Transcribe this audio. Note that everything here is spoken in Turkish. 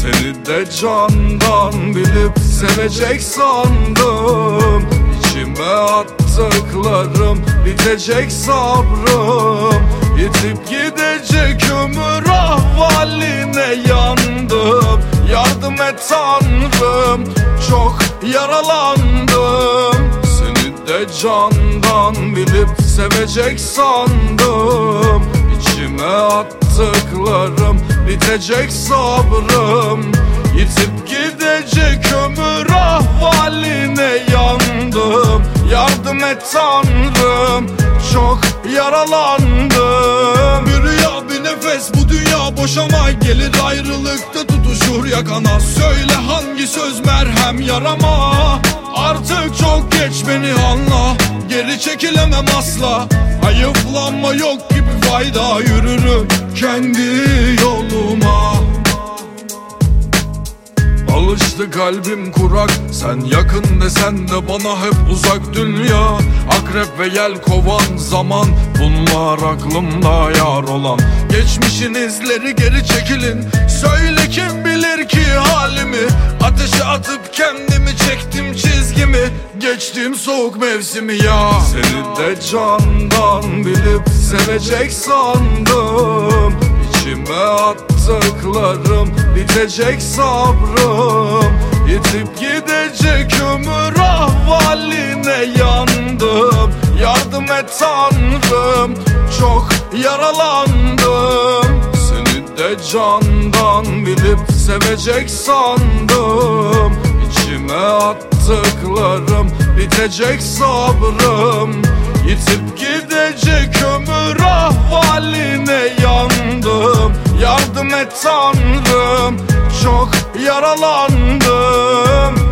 Seni de candan bilip sevecek sandım. İçime attıklarım bitecek sabrım. Yitip gidecek ömür ahvaline yandım. Yardım et tanrım çok yaralandım. Seni de candan bilip sevecek sandım bitecek sabrım Yitip gidecek ömür ahvaline yandım. Yardım et tanrım çok yaralandım. Bir rüya bir nefes bu dünya boşama. Gelir ayrılıkta tutuşur yakana. Söyle hangi söz merhem yarama. Artık çok geç beni anla. Geri çekilemem asla. Hayıflanma yok gibi fayda. Yürürüm kendi Alıştı kalbim kurak. Sen yakın desen de bana hep uzak dünya. Akrep ve yel kovan zaman. Bunlar aklımda yar olan. Geçmişin izleri geri çekilin. Söyle kim bilir ki halimi? Ateşe atıp kendimi çektim çizgimi. Geçtim soğuk mevsimi ya. Seni de candan bilip sevecek sandım. İçime attıklarım bitecek sabrım. Yitip gidecek ömür ahvaline yandım. Yardım et tanrım çok yaralandım. Seni de candan bilip sevecek sandım. İçime attıklarım bitecek sabrım. Yitip gidecek yaralandım Çok yaralandım.